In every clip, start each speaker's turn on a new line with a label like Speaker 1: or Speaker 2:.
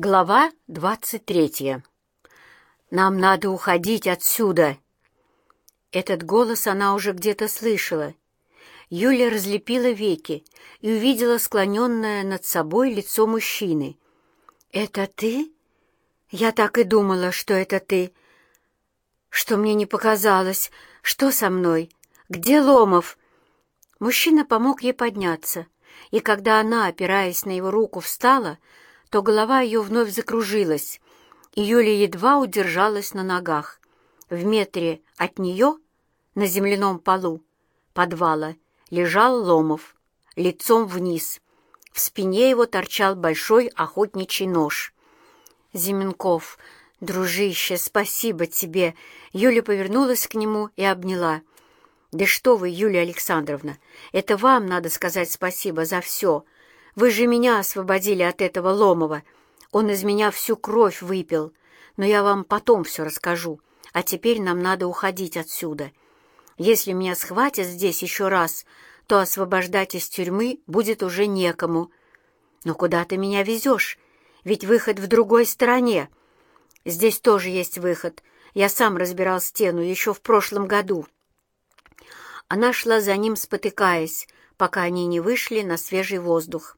Speaker 1: Глава двадцать третья. «Нам надо уходить отсюда!» Этот голос она уже где-то слышала. Юля разлепила веки и увидела склоненное над собой лицо мужчины. «Это ты? Я так и думала, что это ты. Что мне не показалось? Что со мной? Где Ломов?» Мужчина помог ей подняться, и когда она, опираясь на его руку, встала, то голова ее вновь закружилась, и Юля едва удержалась на ногах. В метре от нее, на земляном полу подвала, лежал Ломов, лицом вниз. В спине его торчал большой охотничий нож. «Зименков, дружище, спасибо тебе!» Юля повернулась к нему и обняла. «Да что вы, Юлия Александровна, это вам надо сказать спасибо за все!» Вы же меня освободили от этого Ломова. Он из меня всю кровь выпил. Но я вам потом все расскажу. А теперь нам надо уходить отсюда. Если меня схватят здесь еще раз, то освобождать из тюрьмы будет уже некому. Но куда ты меня везешь? Ведь выход в другой стороне. Здесь тоже есть выход. Я сам разбирал стену еще в прошлом году. Она шла за ним, спотыкаясь, пока они не вышли на свежий воздух.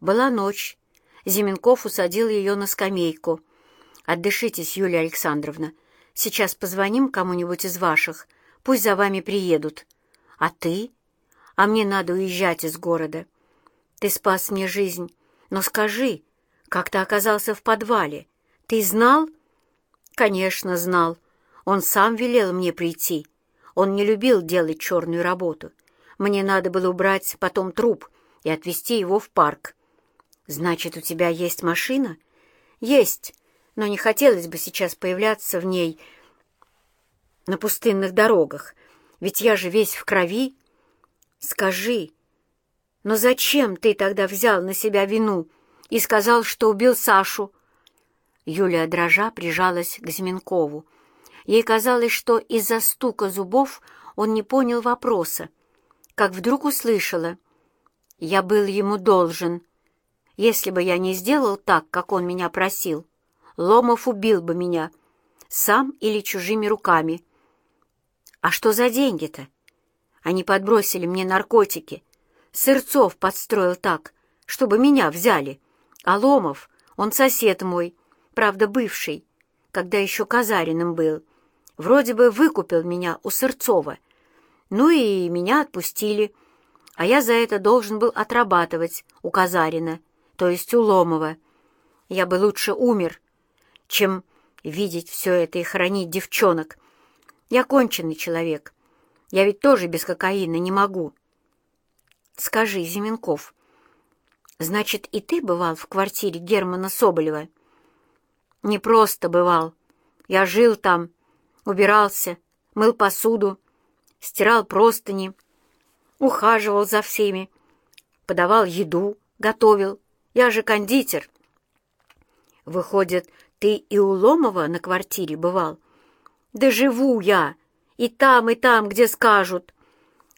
Speaker 1: Была ночь. Зименков усадил ее на скамейку. «Отдышитесь, Юлия Александровна. Сейчас позвоним кому-нибудь из ваших. Пусть за вами приедут. А ты? А мне надо уезжать из города. Ты спас мне жизнь. Но скажи, как ты оказался в подвале? Ты знал?» «Конечно, знал. Он сам велел мне прийти. Он не любил делать черную работу. Мне надо было убрать потом труп и отвезти его в парк. «Значит, у тебя есть машина?» «Есть, но не хотелось бы сейчас появляться в ней на пустынных дорогах, ведь я же весь в крови. Скажи, но зачем ты тогда взял на себя вину и сказал, что убил Сашу?» Юлия дрожа прижалась к Зименкову. Ей казалось, что из-за стука зубов он не понял вопроса, как вдруг услышала. «Я был ему должен». Если бы я не сделал так, как он меня просил, Ломов убил бы меня, сам или чужими руками. А что за деньги-то? Они подбросили мне наркотики. Сырцов подстроил так, чтобы меня взяли. А Ломов, он сосед мой, правда, бывший, когда еще Казариным был. Вроде бы выкупил меня у Сырцова. Ну и меня отпустили, а я за это должен был отрабатывать у Казарина то есть у Ломова. Я бы лучше умер, чем видеть все это и хранить девчонок. Я конченый человек. Я ведь тоже без кокаина не могу. Скажи, Зименков, значит, и ты бывал в квартире Германа Соболева? Не просто бывал. Я жил там, убирался, мыл посуду, стирал простыни, ухаживал за всеми, подавал еду, готовил, я же кондитер. Выходит, ты и у Ломова на квартире бывал? Да живу я. И там, и там, где скажут.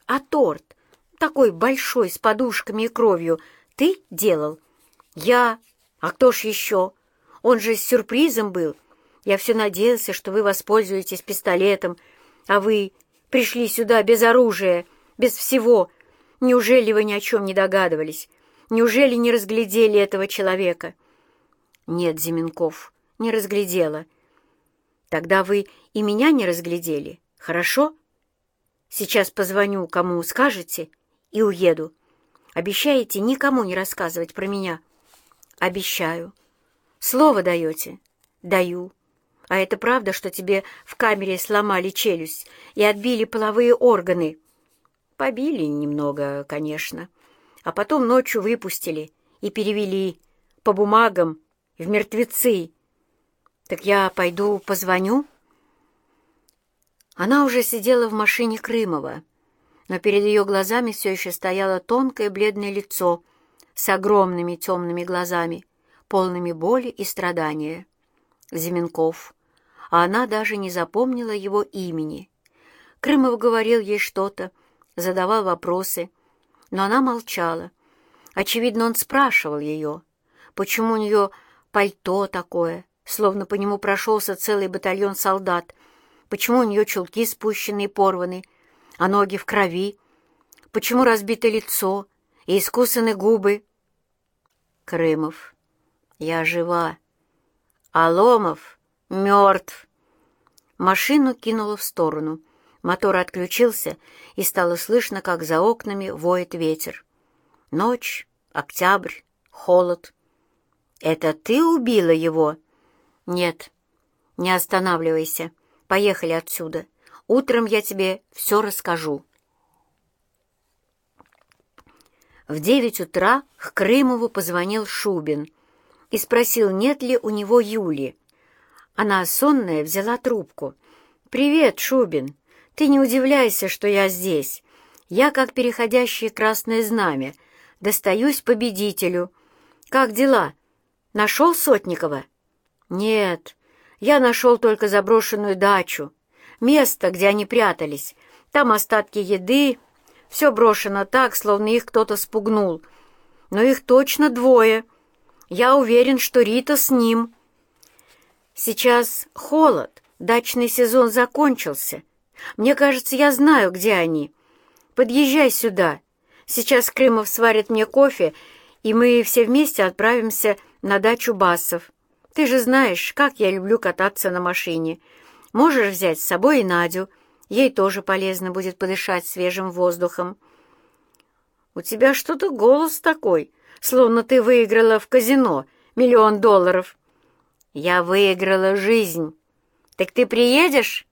Speaker 1: А торт, такой большой, с подушками и кровью, ты делал? Я. А кто ж еще? Он же с сюрпризом был. Я все надеялся, что вы воспользуетесь пистолетом, а вы пришли сюда без оружия, без всего. Неужели вы ни о чем не догадывались? Неужели не разглядели этого человека? Нет, Зименков, не разглядела. Тогда вы и меня не разглядели, хорошо? Сейчас позвоню, кому скажете, и уеду. Обещаете никому не рассказывать про меня? Обещаю. Слово даете? Даю. А это правда, что тебе в камере сломали челюсть и отбили половые органы? Побили немного, конечно а потом ночью выпустили и перевели по бумагам в мертвецы. Так я пойду позвоню?» Она уже сидела в машине Крымова, но перед ее глазами все еще стояло тонкое бледное лицо с огромными темными глазами, полными боли и страдания. Зименков. А она даже не запомнила его имени. Крымов говорил ей что-то, задавал вопросы — но она молчала. Очевидно, он спрашивал ее, почему у нее пальто такое, словно по нему прошелся целый батальон солдат. Почему у нее чулки спущены и порваны, а ноги в крови? Почему разбито лицо и искусаны губы? Крымов. Я жива. А Ломов мертв. Машину кинуло в сторону. Мотор отключился, и стало слышно, как за окнами воет ветер. Ночь, октябрь, холод. «Это ты убила его?» «Нет, не останавливайся. Поехали отсюда. Утром я тебе все расскажу». В девять утра к Крымову позвонил Шубин и спросил, нет ли у него Юли. Она, сонная, взяла трубку. «Привет, Шубин. Ты не удивляйся, что я здесь. Я, как переходящее красное знамя, достаюсь победителю. Как дела? Нашел Сотникова?» «Нет, я нашел только заброшенную дачу. Место, где они прятались. Там остатки еды. Все брошено так, словно их кто-то спугнул. Но их точно двое. Я уверен, что Рита с ним». Сейчас холод, дачный сезон закончился. Мне кажется, я знаю, где они. Подъезжай сюда. Сейчас Крымов сварит мне кофе, и мы все вместе отправимся на дачу Басов. Ты же знаешь, как я люблю кататься на машине. Можешь взять с собой и Надю. Ей тоже полезно будет подышать свежим воздухом. У тебя что-то голос такой, словно ты выиграла в казино миллион долларов. Я выиграла жизнь. Так ты приедешь?»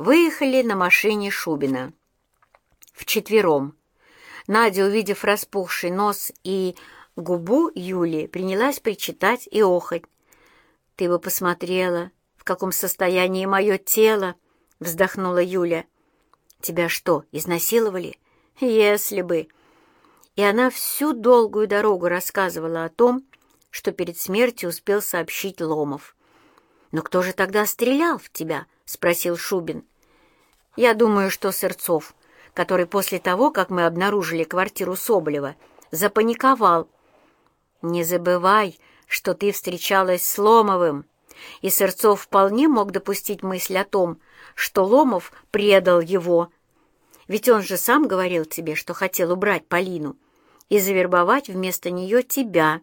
Speaker 1: Выехали на машине Шубина. Вчетвером. Надя, увидев распухший нос и губу Юли, принялась причитать и охоть. «Ты бы посмотрела, в каком состоянии мое тело!» — вздохнула Юля. «Тебя что, изнасиловали?» «Если бы!» И она всю долгую дорогу рассказывала о том, что перед смертью успел сообщить Ломов. «Но кто же тогда стрелял в тебя?» — спросил Шубин. «Я думаю, что Сырцов, который после того, как мы обнаружили квартиру Соболева, запаниковал. Не забывай, что ты встречалась с Ломовым, и Сырцов вполне мог допустить мысль о том, что Ломов предал его. Ведь он же сам говорил тебе, что хотел убрать Полину и завербовать вместо нее тебя».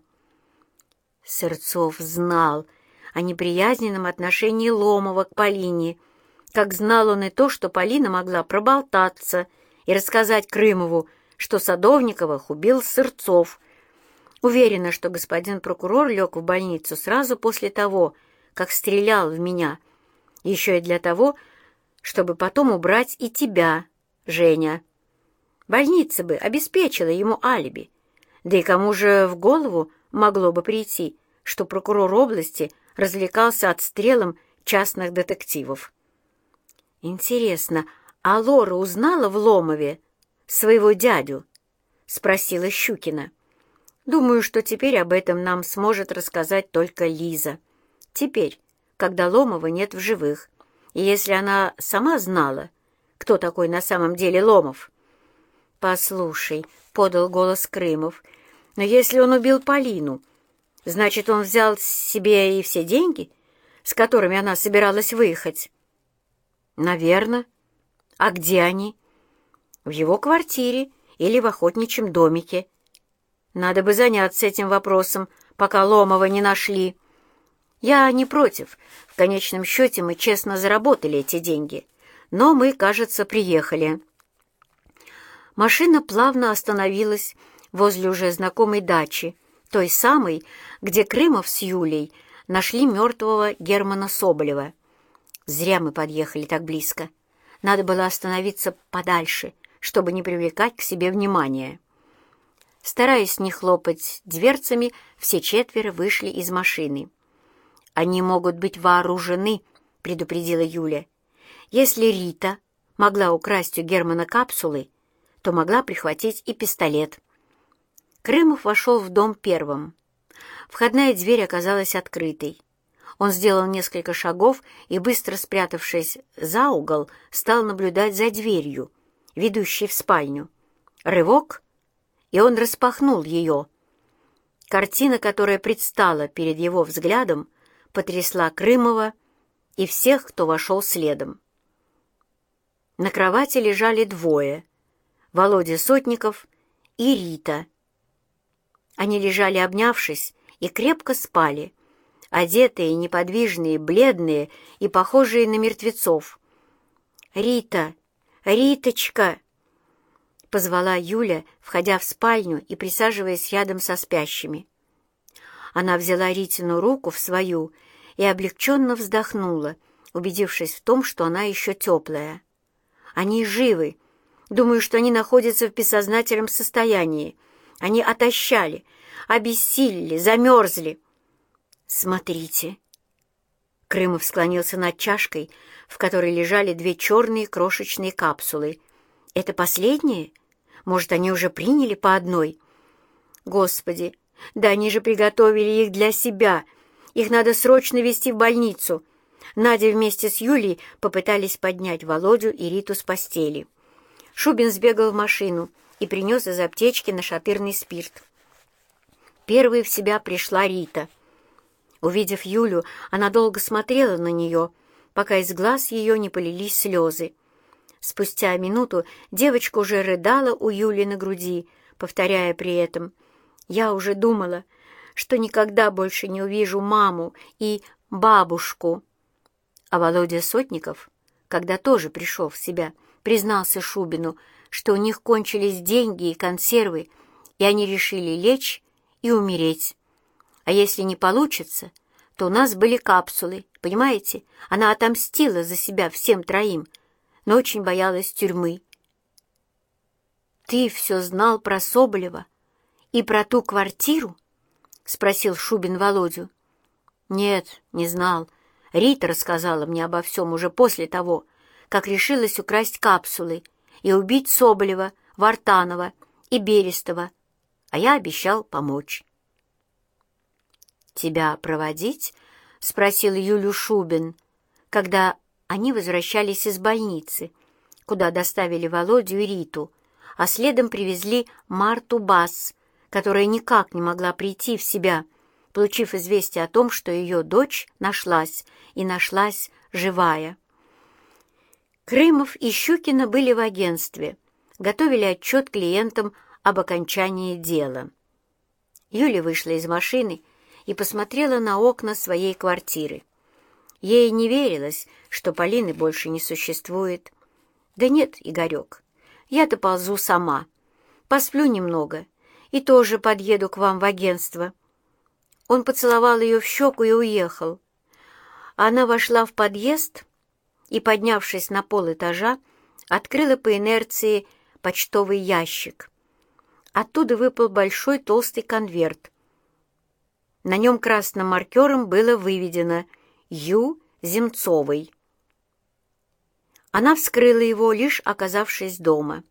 Speaker 1: Сырцов знал о неприязненном отношении Ломова к Полине, как знал он и то, что Полина могла проболтаться и рассказать Крымову, что Садовниковых убил Сырцов. Уверена, что господин прокурор лег в больницу сразу после того, как стрелял в меня, еще и для того, чтобы потом убрать и тебя, Женя. Больница бы обеспечила ему алиби. Да и кому же в голову могло бы прийти, что прокурор области развлекался отстрелом частных детективов. «Интересно, а Лора узнала в Ломове своего дядю?» — спросила Щукина. «Думаю, что теперь об этом нам сможет рассказать только Лиза. Теперь, когда Ломова нет в живых, и если она сама знала, кто такой на самом деле Ломов». «Послушай», — подал голос Крымов, — но если он убил Полину, значит, он взял себе и все деньги, с которыми она собиралась выехать? Наверное. А где они? В его квартире или в охотничьем домике. Надо бы заняться этим вопросом, пока Ломова не нашли. Я не против. В конечном счете мы честно заработали эти деньги. Но мы, кажется, приехали. Машина плавно остановилась возле уже знакомой дачи, той самой, где Крымов с Юлей нашли мертвого Германа Соболева. Зря мы подъехали так близко. Надо было остановиться подальше, чтобы не привлекать к себе внимания. Стараясь не хлопать дверцами, все четверо вышли из машины. «Они могут быть вооружены», — предупредила Юля. «Если Рита могла украсть у Германа капсулы, то могла прихватить и пистолет». Крымов вошел в дом первым. Входная дверь оказалась открытой. Он сделал несколько шагов и, быстро спрятавшись за угол, стал наблюдать за дверью, ведущей в спальню. Рывок, и он распахнул ее. Картина, которая предстала перед его взглядом, потрясла Крымова и всех, кто вошел следом. На кровати лежали двое — Володя Сотников и Рита. Они лежали обнявшись и крепко спали, одетые, неподвижные, бледные и похожие на мертвецов. «Рита! Риточка!» — позвала Юля, входя в спальню и присаживаясь рядом со спящими. Она взяла Ритину руку в свою и облегченно вздохнула, убедившись в том, что она еще теплая. «Они живы. Думаю, что они находятся в бессознательном состоянии. Они отощали, обессилели, замерзли». «Смотрите!» Крымов склонился над чашкой, в которой лежали две черные крошечные капсулы. «Это последние?» Может, они уже приняли по одной? Господи, да они же приготовили их для себя. Их надо срочно везти в больницу. Надя вместе с Юлей попытались поднять Володю и Риту с постели. Шубин сбегал в машину и принес из аптечки нашатырный спирт. Первой в себя пришла Рита. Увидев Юлю, она долго смотрела на нее, пока из глаз ее не полились слезы. Спустя минуту девочка уже рыдала у Юли на груди, повторяя при этом «Я уже думала, что никогда больше не увижу маму и бабушку». А Володя Сотников, когда тоже пришел в себя, признался Шубину, что у них кончились деньги и консервы, и они решили лечь и умереть. А если не получится, то у нас были капсулы, понимаете? Она отомстила за себя всем троим, но очень боялась тюрьмы. «Ты все знал про Соболева и про ту квартиру?» — спросил Шубин Володю. «Нет, не знал. Рита рассказала мне обо всем уже после того, как решилась украсть капсулы и убить Соболева, Вартанова и Берестова, а я обещал помочь». «Тебя проводить?» — спросил Юлю Шубин, когда они возвращались из больницы, куда доставили Володю и Риту, а следом привезли Марту Бас, которая никак не могла прийти в себя, получив известие о том, что ее дочь нашлась, и нашлась живая. Крымов и Щукина были в агентстве, готовили отчет клиентам об окончании дела. Юля вышла из машины и посмотрела на окна своей квартиры. Ей не верилось, что Полины больше не существует. Да нет, Игорек, я-то ползу сама. Посплю немного и тоже подъеду к вам в агентство. Он поцеловал ее в щеку и уехал. Она вошла в подъезд и, поднявшись на пол этажа, открыла по инерции почтовый ящик. Оттуда выпал большой толстый конверт. На нем красным маркером было выведено — Ю. Земцовой. Она вскрыла его, лишь оказавшись дома.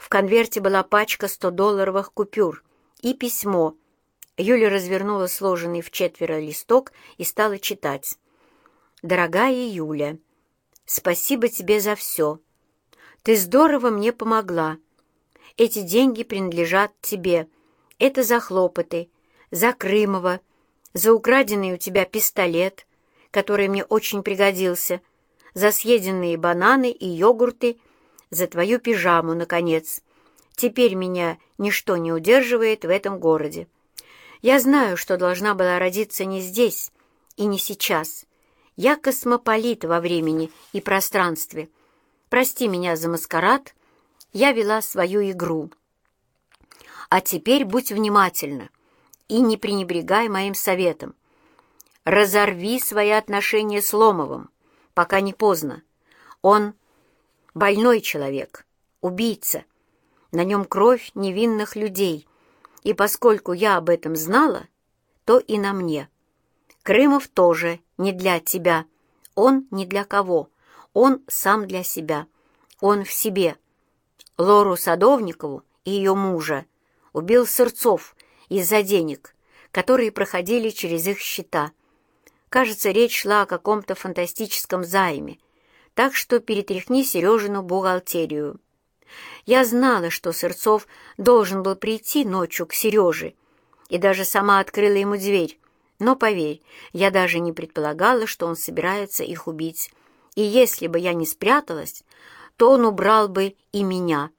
Speaker 1: В конверте была пачка 100-долларовых купюр и письмо. Юля развернула сложенный в четверо листок и стала читать. «Дорогая Юля, спасибо тебе за все. Ты здорово мне помогла. Эти деньги принадлежат тебе. Это за хлопоты, за Крымова, за украденный у тебя пистолет, который мне очень пригодился, за съеденные бананы и йогурты, за твою пижаму, наконец. Теперь меня ничто не удерживает в этом городе. Я знаю, что должна была родиться не здесь и не сейчас. Я космополит во времени и пространстве. Прости меня за маскарад, я вела свою игру. А теперь будь внимательна и не пренебрегай моим советом. Разорви свои отношения с Ломовым, пока не поздно. Он больной человек, убийца. На нем кровь невинных людей. И поскольку я об этом знала, то и на мне. Крымов тоже не для тебя. Он не для кого. Он сам для себя. Он в себе. Лору Садовникову и ее мужа убил Сырцов из-за денег, которые проходили через их счета. Кажется, речь шла о каком-то фантастическом займе, так что перетряхни Сережину бухгалтерию. Я знала, что Сырцов должен был прийти ночью к Сереже, и даже сама открыла ему дверь. Но, поверь, я даже не предполагала, что он собирается их убить. И если бы я не спряталась, то он убрал бы и меня.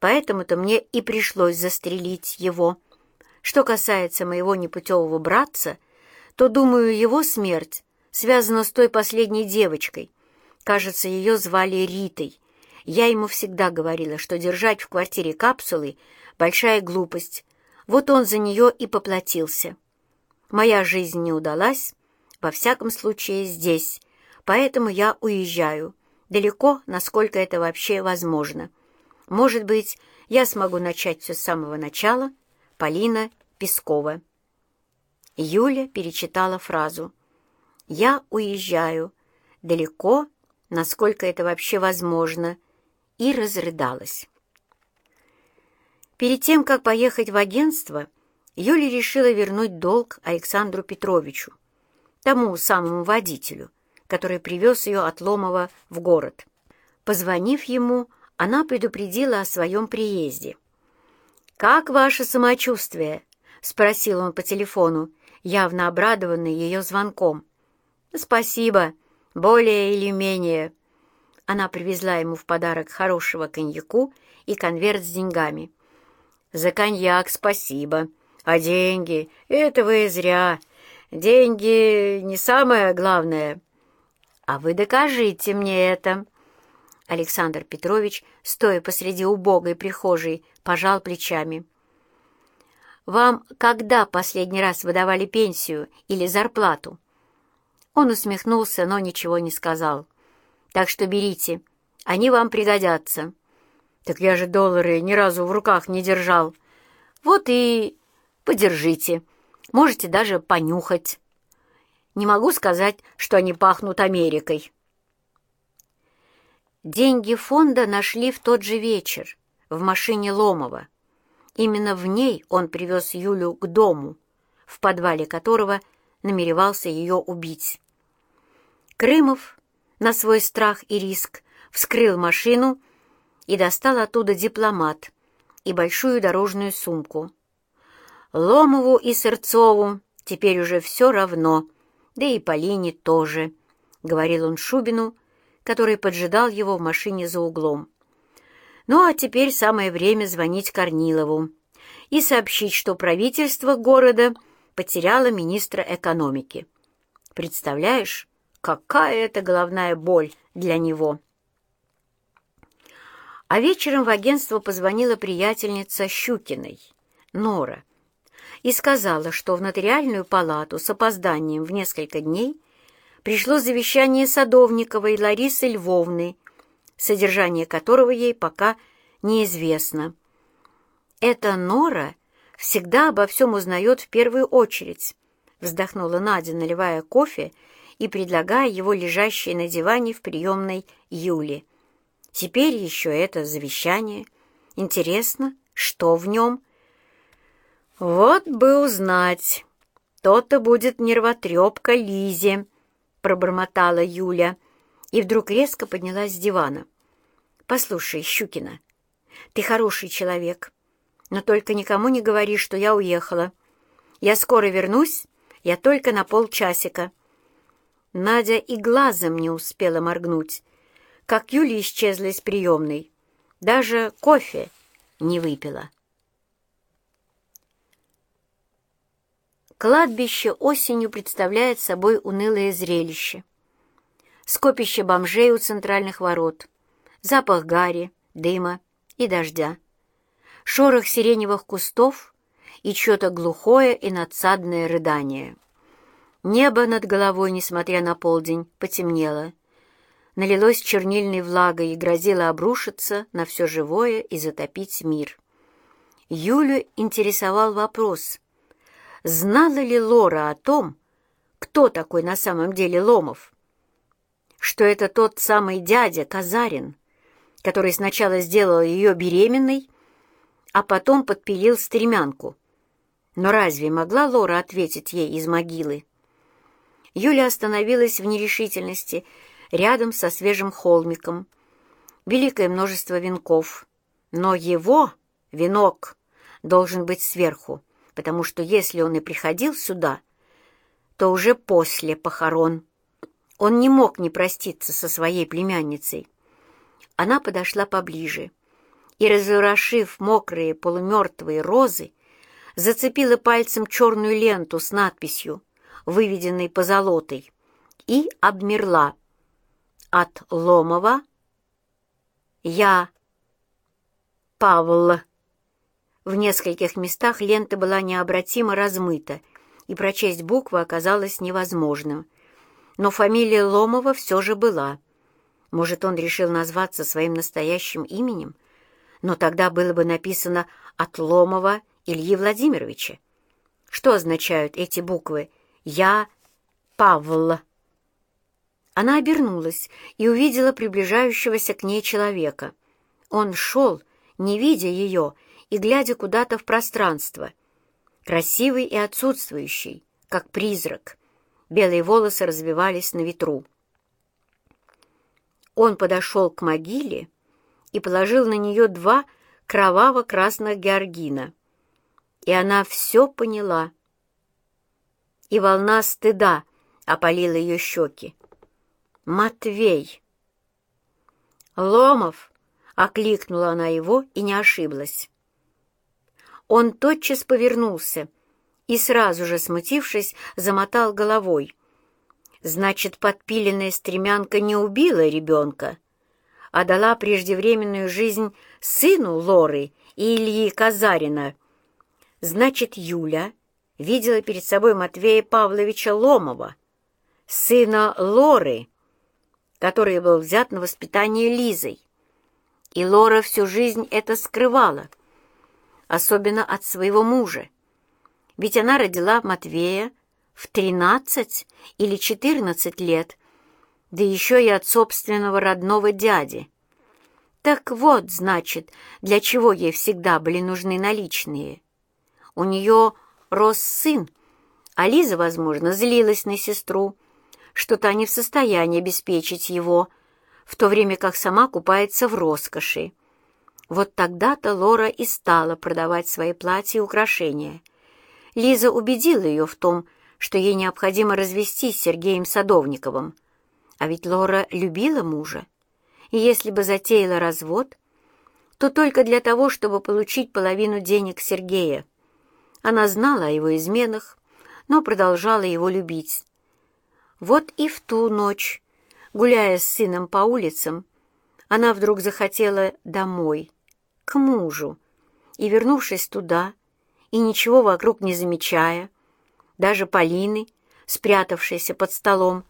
Speaker 1: Поэтому-то мне и пришлось застрелить его. Что касается моего непутевого братца, то, думаю, его смерть связана с той последней девочкой. Кажется, ее звали Ритой. Я ему всегда говорила, что держать в квартире капсулы — большая глупость. Вот он за нее и поплатился. Моя жизнь не удалась, во всяком случае здесь, поэтому я уезжаю. Далеко, насколько это вообще возможно. Может быть, я смогу начать все с самого начала. Полина Пескова. Юля перечитала фразу. «Я уезжаю. Далеко, насколько это вообще возможно», и разрыдалась. Перед тем, как поехать в агентство, Юля решила вернуть долг Александру Петровичу, тому самому водителю, который привез ее от Ломова в город. Позвонив ему, она предупредила о своем приезде. «Как ваше самочувствие?» — спросил он по телефону, явно обрадованный ее звонком. «Спасибо, более или менее». Она привезла ему в подарок хорошего коньяку и конверт с деньгами. «За коньяк спасибо, а деньги — это вы зря. Деньги не самое главное. А вы докажите мне это». Александр Петрович, стоя посреди убогой прихожей, пожал плечами. «Вам когда последний раз выдавали пенсию или зарплату?» Он усмехнулся, но ничего не сказал. «Так что берите, они вам пригодятся». «Так я же доллары ни разу в руках не держал». «Вот и подержите, можете даже понюхать». «Не могу сказать, что они пахнут Америкой». Деньги фонда нашли в тот же вечер в машине Ломова. Именно в ней он привез Юлю к дому, в подвале которого намеревался ее убить. Крымов на свой страх и риск вскрыл машину и достал оттуда дипломат и большую дорожную сумку. Ломову и Сырцову теперь уже все равно, да и Полине тоже, — говорил он Шубину, который поджидал его в машине за углом. Ну а теперь самое время звонить Корнилову и сообщить, что правительство города потеряло министра экономики. Представляешь, какая это головная боль для него. А вечером в агентство позвонила приятельница Щукиной, Нора, и сказала, что в нотариальную палату с опозданием в несколько дней пришло завещание Садовниковой Ларисы Львовны, содержание которого ей пока неизвестно. «Эта Нора всегда обо всем узнает в первую очередь», вздохнула Надя, наливая кофе и предлагая его лежащей на диване в приемной Юли. «Теперь еще это завещание. Интересно, что в нем?» «Вот бы узнать. То-то будет нервотрепка Лизе», пробормотала Юля и вдруг резко поднялась с дивана. «Послушай, Щукина, ты хороший человек, но только никому не говори, что я уехала. Я скоро вернусь, я только на полчасика». Надя и глазом не успела моргнуть, как Юля исчезла из приемной. Даже кофе не выпила. Кладбище осенью представляет собой унылое зрелище. Скопище бомжей у центральных ворот, запах гари, дыма и дождя, шорох сиреневых кустов и что-то глухое и надсадное рыдание. Небо над головой, несмотря на полдень, потемнело, налилось чернильной влагой и грозило обрушиться на все живое и затопить мир. Юлю интересовал вопрос — Знала ли Лора о том, кто такой на самом деле Ломов? Что это тот самый дядя Казарин, который сначала сделал ее беременной, а потом подпилил стремянку. Но разве могла Лора ответить ей из могилы? Юля остановилась в нерешительности рядом со свежим холмиком. Великое множество венков. Но его венок должен быть сверху, потому что если он и приходил сюда, то уже после похорон. Он не мог не проститься со своей племянницей. Она подошла поближе и, разворошив мокрые полумертвые розы, зацепила пальцем черную ленту с надписью, выведенной позолотой, и обмерла. От Ломова я Павл. В нескольких местах лента была необратимо размыта, и прочесть буквы оказалось невозможным. Но фамилия Ломова все же была. Может, он решил назваться своим настоящим именем? Но тогда было бы написано «От Ломова Ильи Владимировича». Что означают эти буквы «Я Павл»? Она обернулась и увидела приближающегося к ней человека. Он шел, не видя ее и глядя куда-то в пространство. Красивый и отсутствующий, как призрак. Белые волосы развивались на ветру. Он подошел к могиле и положил на нее два кроваво-красных георгина. И она все поняла. И волна стыда опалила ее щеки. «Матвей!» «Ломов!» — окликнула она его и не ошиблась. Он тотчас повернулся и, сразу же смутившись, замотал головой. Значит, подпиленная стремянка не убила ребенка, а дала преждевременную жизнь сыну Лоры и Ильи Казарина. Значит, Юля видела перед собой Матвея Павловича Ломова, сына Лоры, который был взят на воспитание Лизой. И Лора всю жизнь это скрывала, особенно от своего мужа. Ведь она родила Матвея в тринадцать или четырнадцать лет, да еще и от собственного родного дяди. Так вот, значит, для чего ей всегда были нужны наличные. У нее рос сын, а Лиза, возможно, злилась на сестру, что та не в состоянии обеспечить его, в то время как сама купается в роскоши. Вот тогда-то Лора и стала продавать свои платья и украшения. Лиза убедила ее в том, что ей необходимо развестись с Сергеем Садовниковым. А ведь Лора любила мужа. И если бы затеяла развод, то только для того, чтобы получить половину денег Сергея. Она знала о его изменах, но продолжала его любить. Вот и в ту ночь Гуляя с сыном по улицам, она вдруг захотела домой, к мужу, и, вернувшись туда, и ничего вокруг не замечая, даже Полины, спрятавшейся под столом,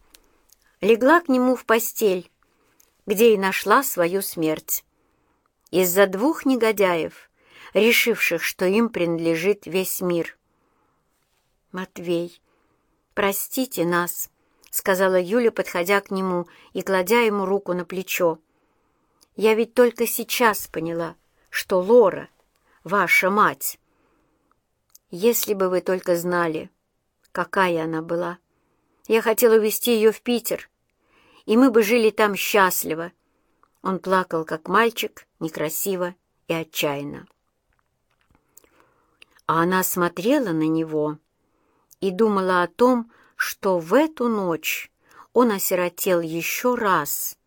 Speaker 1: легла к нему в постель, где и нашла свою смерть. Из-за двух негодяев, решивших, что им принадлежит весь мир. «Матвей, простите нас», — сказала Юля, подходя к нему и кладя ему руку на плечо. «Я ведь только сейчас поняла, что Лора — ваша мать. Если бы вы только знали, какая она была. Я хотела увезти ее в Питер, и мы бы жили там счастливо». Он плакал, как мальчик, некрасиво и отчаянно. А она смотрела на него и думала о том, что в эту ночь он осиротел еще раз,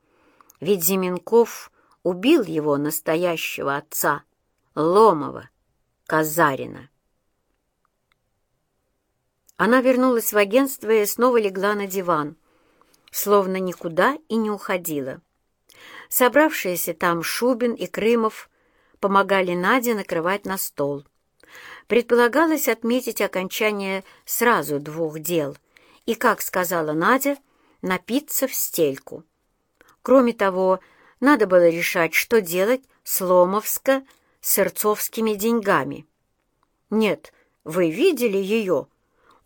Speaker 1: ведь Зименков убил его настоящего отца, Ломова, Казарина. Она вернулась в агентство и снова легла на диван, словно никуда и не уходила. Собравшиеся там Шубин и Крымов помогали Наде накрывать на стол. Предполагалось отметить окончание сразу двух дел — и, как сказала Надя, напиться в стельку. Кроме того, надо было решать, что делать с Ломовско-Сырцовскими деньгами. Нет, вы видели ее?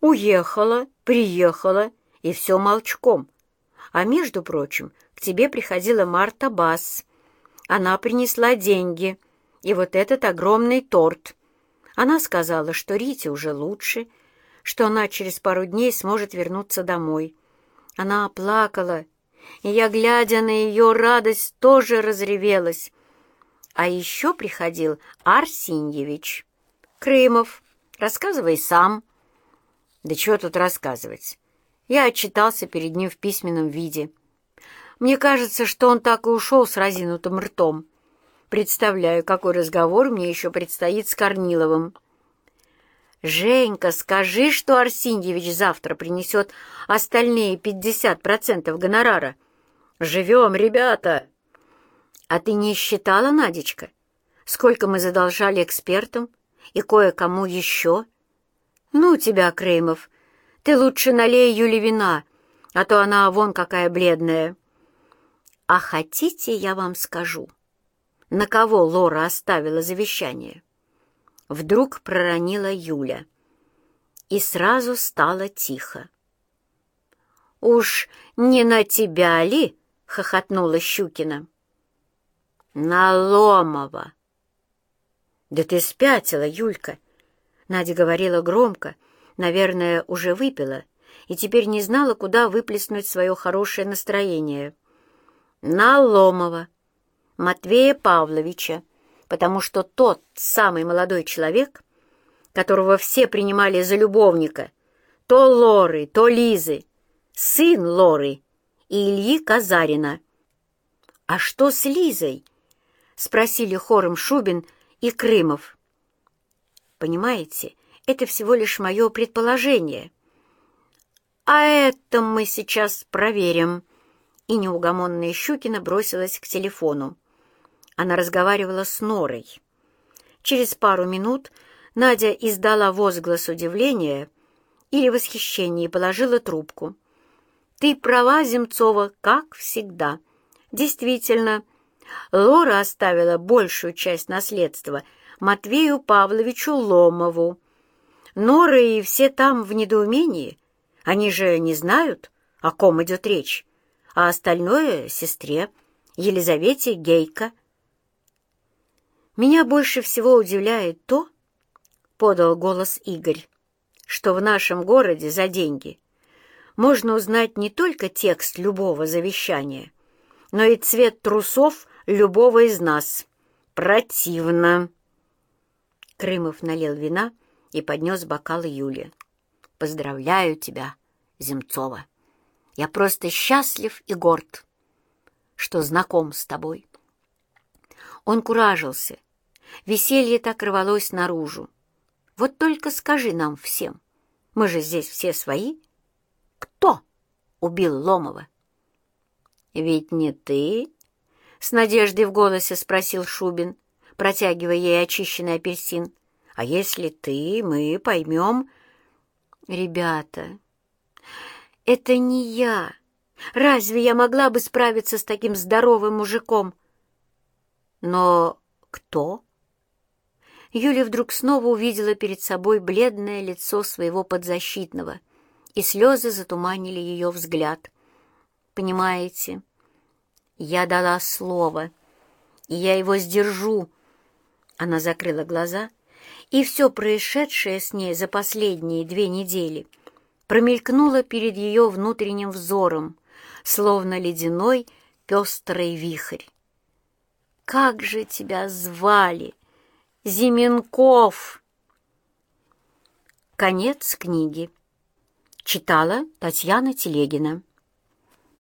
Speaker 1: Уехала, приехала, и все молчком. А между прочим, к тебе приходила Марта Бас. Она принесла деньги и вот этот огромный торт. Она сказала, что Рите уже лучше, — что она через пару дней сможет вернуться домой. Она плакала, и я, глядя на ее радость, тоже разревелась. А еще приходил Арсеньевич. Крымов, Рассказывай сам». «Да чего тут рассказывать? Я отчитался перед ним в письменном виде. Мне кажется, что он так и ушел с разинутым ртом. Представляю, какой разговор мне еще предстоит с Корниловым». «Женька, скажи, что Арсеньевич завтра принесет остальные пятьдесят процентов гонорара. Живем, ребята!» «А ты не считала, Надечка, сколько мы задолжали экспертам и кое-кому еще?» «Ну тебя, Креймов, ты лучше налей Юле вина, а то она вон какая бледная». «А хотите, я вам скажу, на кого Лора оставила завещание?» Вдруг проронила Юля. И сразу стало тихо. «Уж не на тебя ли?» — хохотнула Щукина. «На Ломова!» «Да ты спятила, Юлька!» Надя говорила громко, наверное, уже выпила, и теперь не знала, куда выплеснуть свое хорошее настроение. «На Ломова, Матвея Павловича, потому что тот самый молодой человек, которого все принимали за любовника, то Лоры, то Лизы, сын Лоры и Ильи Казарина. «А что с Лизой?» — спросили хором Шубин и Крымов. «Понимаете, это всего лишь мое предположение. А это мы сейчас проверим». И неугомонная Щукина бросилась к телефону. Она разговаривала с Норой. Через пару минут Надя издала возглас удивления или восхищения и положила трубку. «Ты права, Земцова, как всегда. Действительно, Лора оставила большую часть наследства Матвею Павловичу Ломову. Нора и все там в недоумении. Они же не знают, о ком идет речь, а остальное — сестре, Елизавете Гейко — «Меня больше всего удивляет то, — подал голос Игорь, — что в нашем городе за деньги можно узнать не только текст любого завещания, но и цвет трусов любого из нас. Противно!» Крымов налил вина и поднес бокал Юле. «Поздравляю тебя, Земцова! Я просто счастлив и горд, что знаком с тобой». Он куражился. Веселье так рвалось наружу. Вот только скажи нам всем, мы же здесь все свои. Кто убил Ломова? Ведь не ты? С надеждой в голосе спросил Шубин, протягивая ей очищенный апельсин. А если ты, мы поймем... Ребята, это не я. Разве я могла бы справиться с таким здоровым мужиком? Но кто? Юля вдруг снова увидела перед собой бледное лицо своего подзащитного, и слезы затуманили ее взгляд. «Понимаете, я дала слово, и я его сдержу». Она закрыла глаза, и все происшедшее с ней за последние две недели промелькнуло перед ее внутренним взором, словно ледяной пестрый вихрь. Как же тебя звали? Зименков. Конец книги. Читала Татьяна Телегина.